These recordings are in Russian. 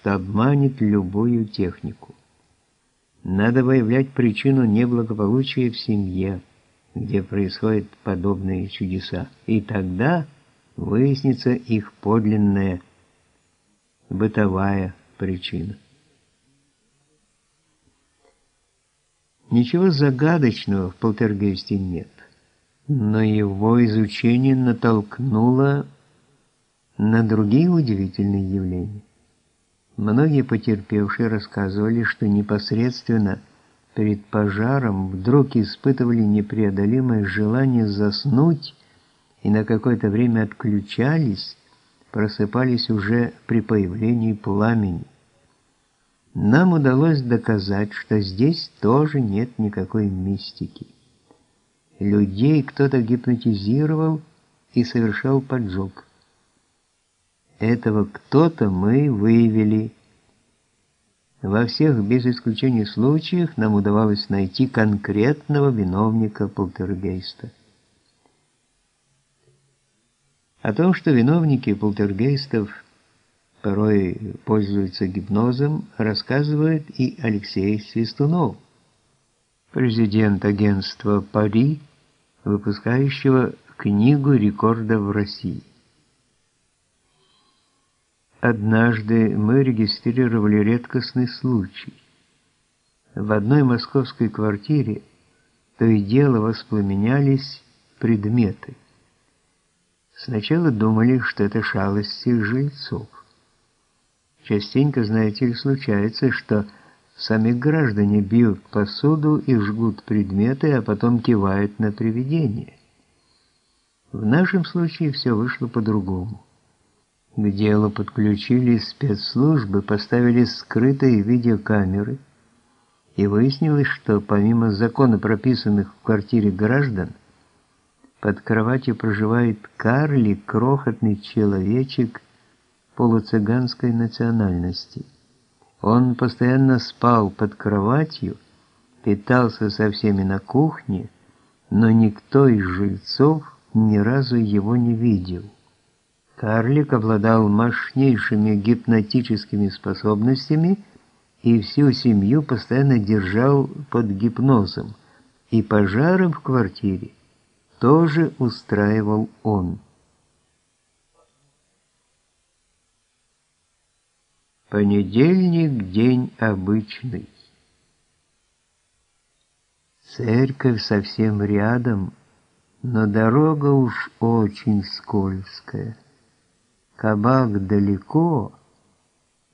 что обманет любую технику. Надо выявлять причину неблагополучия в семье, где происходят подобные чудеса, и тогда выяснится их подлинная бытовая причина. Ничего загадочного в полтергейсте нет, но его изучение натолкнуло на другие удивительные явления. Многие потерпевшие рассказывали, что непосредственно перед пожаром вдруг испытывали непреодолимое желание заснуть и на какое-то время отключались, просыпались уже при появлении пламени. Нам удалось доказать, что здесь тоже нет никакой мистики. Людей кто-то гипнотизировал и совершал поджог. Этого кто-то мы выявили. Во всех без исключения случаях нам удавалось найти конкретного виновника полтергейста. О том, что виновники полтергейстов – порой пользуется гипнозом, рассказывает и Алексей Свистунов, президент агентства «Пари», выпускающего книгу рекордов в России. Однажды мы регистрировали редкостный случай. В одной московской квартире то и дело воспламенялись предметы. Сначала думали, что это шалости жильцов. Частенько, знаете ли, случается, что сами граждане бьют посуду и жгут предметы, а потом кивают на привидение. В нашем случае все вышло по-другому. К делу подключили спецслужбы, поставили скрытые видеокамеры, и выяснилось, что помимо закона прописанных в квартире граждан, под кроватью проживает карлик, крохотный человечек полуцыганской национальности. Он постоянно спал под кроватью, питался со всеми на кухне, но никто из жильцов ни разу его не видел. Карлик обладал мощнейшими гипнотическими способностями и всю семью постоянно держал под гипнозом, и пожары в квартире тоже устраивал он. Понедельник – день обычный. Церковь совсем рядом, но дорога уж очень скользкая. Кабак далеко,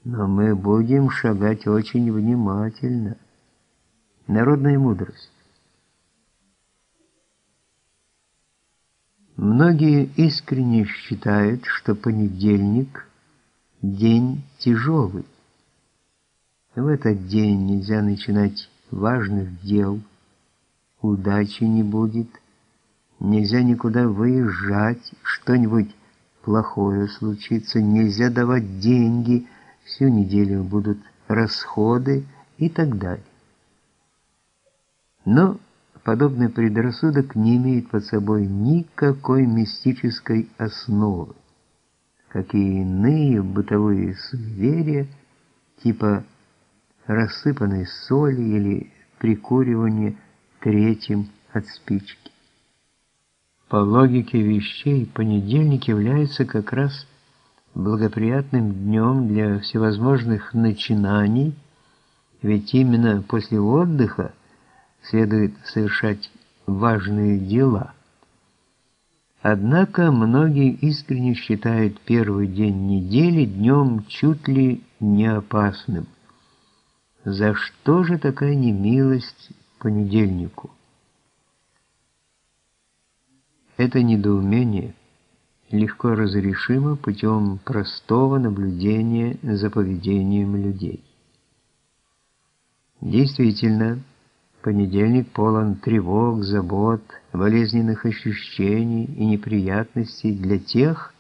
но мы будем шагать очень внимательно. Народная мудрость. Многие искренне считают, что понедельник – день тяжелый. В этот день нельзя начинать важных дел, удачи не будет, нельзя никуда выезжать, что-нибудь плохое случится, нельзя давать деньги, всю неделю будут расходы и так далее. Но подобный предрассудок не имеет под собой никакой мистической основы как и иные бытовые суеверия, типа рассыпанной соли или прикуривания третьим от спички. По логике вещей, понедельник является как раз благоприятным днем для всевозможных начинаний, ведь именно после отдыха следует совершать важные дела. Однако многие искренне считают первый день недели днем чуть ли не опасным. За что же такая немилость понедельнику? Это недоумение легко разрешимо путем простого наблюдения за поведением людей. Действительно, Понедельник полон тревог, забот, болезненных ощущений и неприятностей для тех,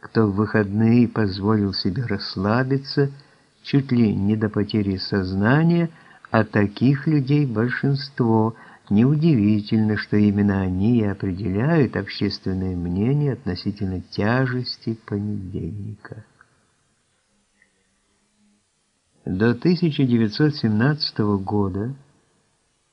кто в выходные позволил себе расслабиться чуть ли не до потери сознания, а таких людей большинство. Неудивительно, что именно они и определяют общественное мнение относительно тяжести понедельника. До 1917 года